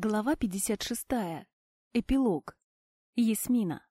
Глава 56. Эпилог. Ясмина.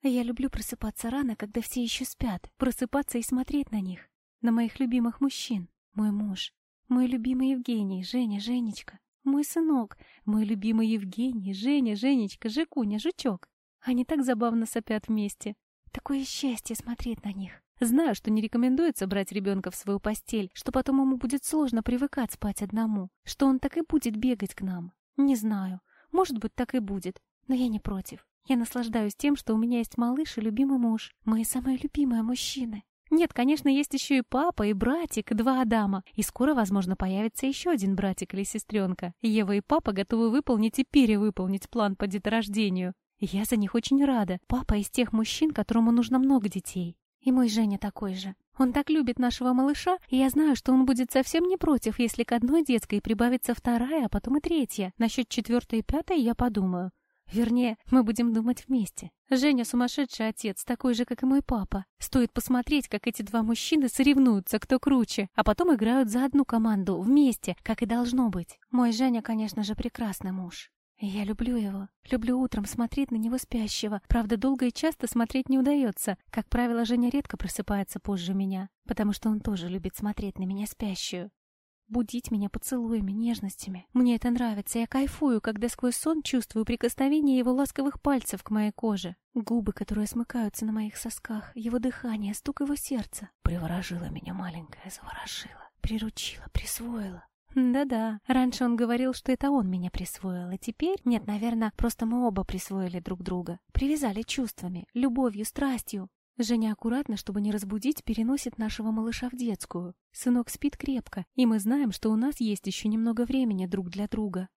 Я люблю просыпаться рано, когда все еще спят, просыпаться и смотреть на них, на моих любимых мужчин. Мой муж, мой любимый Евгений, Женя, Женечка, мой сынок, мой любимый Евгений, Женя, Женечка, Жикуня, Жучок. Они так забавно сопят вместе. Такое счастье смотреть на них. Знаю, что не рекомендуется брать ребенка в свою постель, что потом ему будет сложно привыкать спать одному, что он так и будет бегать к нам, не знаю. Может быть, так и будет. Но я не против. Я наслаждаюсь тем, что у меня есть малыш и любимый муж. Мои самые любимые мужчины. Нет, конечно, есть еще и папа, и братик, и два Адама. И скоро, возможно, появится еще один братик или сестренка. Ева и папа готовы выполнить и перевыполнить план по деторождению. Я за них очень рада. Папа из тех мужчин, которому нужно много детей. И мой Женя такой же. Он так любит нашего малыша, и я знаю, что он будет совсем не против, если к одной детской прибавится вторая, а потом и третья. Насчет четвертой и пятой я подумаю. Вернее, мы будем думать вместе. Женя сумасшедший отец, такой же, как и мой папа. Стоит посмотреть, как эти два мужчины соревнуются, кто круче, а потом играют за одну команду, вместе, как и должно быть. Мой Женя, конечно же, прекрасный муж. Я люблю его. Люблю утром смотреть на него спящего. Правда, долго и часто смотреть не удается. Как правило, Женя редко просыпается позже меня, потому что он тоже любит смотреть на меня спящую. Будить меня поцелуями, нежностями. Мне это нравится. Я кайфую, когда сквозь сон чувствую прикосновение его ласковых пальцев к моей коже. Губы, которые смыкаются на моих сосках. Его дыхание, стук его сердца. Приворожила меня маленькая, заворожила. Приручила, присвоила. Да-да, раньше он говорил, что это он меня присвоил, а теперь... Нет, наверное, просто мы оба присвоили друг друга. Привязали чувствами, любовью, страстью. Женя аккуратно, чтобы не разбудить, переносит нашего малыша в детскую. Сынок спит крепко, и мы знаем, что у нас есть еще немного времени друг для друга.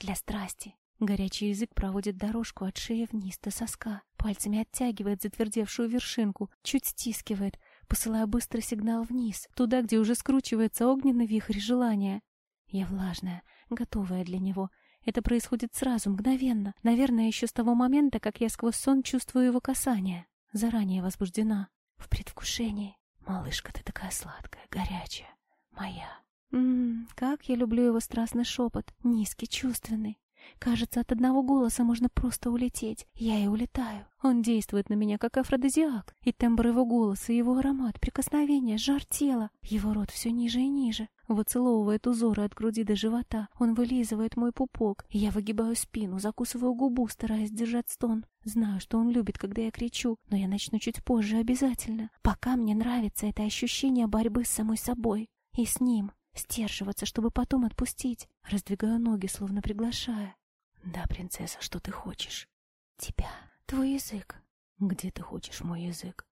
Для страсти. Горячий язык проводит дорожку от шеи вниз до соска, пальцами оттягивает затвердевшую вершинку, чуть стискивает, посылая быстрый сигнал вниз, туда, где уже скручивается огненный вихрь желания. Я влажная, готовая для него. Это происходит сразу, мгновенно. Наверное, еще с того момента, как я сквозь сон чувствую его касание. Заранее возбуждена. В предвкушении. Малышка, ты такая сладкая, горячая. Моя. Ммм, как я люблю его страстный шепот. Низкий, чувственный. Кажется, от одного голоса можно просто улететь. Я и улетаю. Он действует на меня, как афродизиак. И тембр его голоса, его аромат, прикосновение, жар тела. Его рот все ниже и ниже. Выцеловывает узоры от груди до живота. Он вылизывает мой пупок. Я выгибаю спину, закусываю губу, стараясь держать стон. Знаю, что он любит, когда я кричу, но я начну чуть позже обязательно. Пока мне нравится это ощущение борьбы с самой собой. И с ним. Сдерживаться, чтобы потом отпустить. Раздвигаю ноги, словно приглашая. Да, принцесса, что ты хочешь? Тебя. Твой язык. Где ты хочешь мой язык?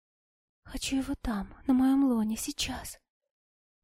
Хочу его там, на моем лоне, сейчас.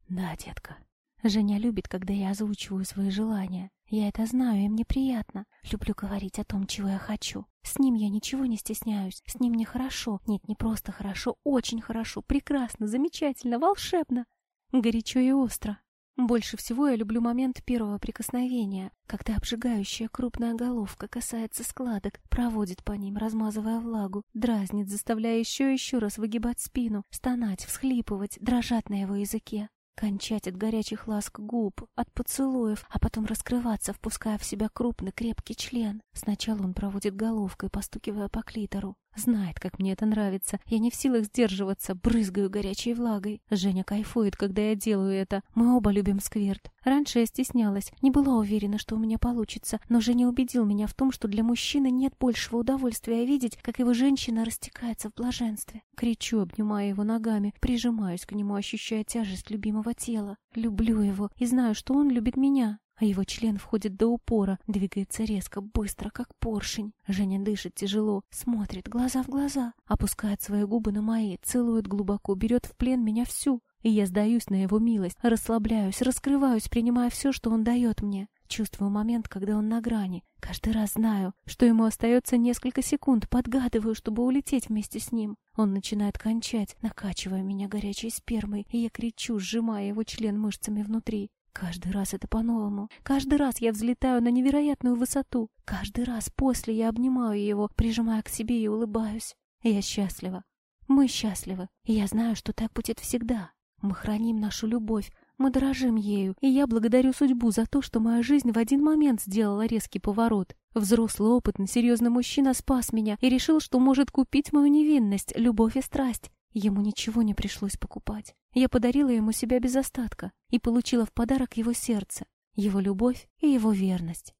Да, детка. Женя любит, когда я озвучиваю свои желания. Я это знаю, и мне приятно. Люблю говорить о том, чего я хочу. С ним я ничего не стесняюсь. С ним мне хорошо. Нет, не просто хорошо, очень хорошо, прекрасно, замечательно, волшебно. Горячо и остро. Больше всего я люблю момент первого прикосновения, когда обжигающая крупная головка касается складок, проводит по ним, размазывая влагу, дразнит, заставляя еще и еще раз выгибать спину, стонать, всхлипывать, дрожать на его языке. Кончать от горячих ласк губ, от поцелуев, а потом раскрываться, впуская в себя крупный крепкий член. Сначала он проводит головкой, постукивая по клитору. Знает, как мне это нравится. Я не в силах сдерживаться, брызгаю горячей влагой. Женя кайфует, когда я делаю это. Мы оба любим скверт. Раньше я стеснялась, не была уверена, что у меня получится, но Женя убедил меня в том, что для мужчины нет большего удовольствия видеть, как его женщина растекается в блаженстве. Кричу, обнимая его ногами, прижимаюсь к нему, ощущая тяжесть любимого тела. Люблю его и знаю, что он любит меня а его член входит до упора, двигается резко, быстро, как поршень. Женя дышит тяжело, смотрит глаза в глаза, опускает свои губы на мои, целует глубоко, берет в плен меня всю. И я сдаюсь на его милость, расслабляюсь, раскрываюсь, принимая все, что он дает мне. Чувствую момент, когда он на грани. Каждый раз знаю, что ему остается несколько секунд, подгадываю, чтобы улететь вместе с ним. Он начинает кончать, накачивая меня горячей спермой, и я кричу, сжимая его член мышцами внутри. Каждый раз это по-новому. Каждый раз я взлетаю на невероятную высоту. Каждый раз после я обнимаю его, прижимая к себе и улыбаюсь. Я счастлива. Мы счастливы. И я знаю, что так будет всегда. Мы храним нашу любовь, мы дорожим ею, и я благодарю судьбу за то, что моя жизнь в один момент сделала резкий поворот. Взрослый, опытный, серьезный мужчина спас меня и решил, что может купить мою невинность, любовь и страсть. Ему ничего не пришлось покупать. Я подарила ему себя без остатка и получила в подарок его сердце, его любовь и его верность.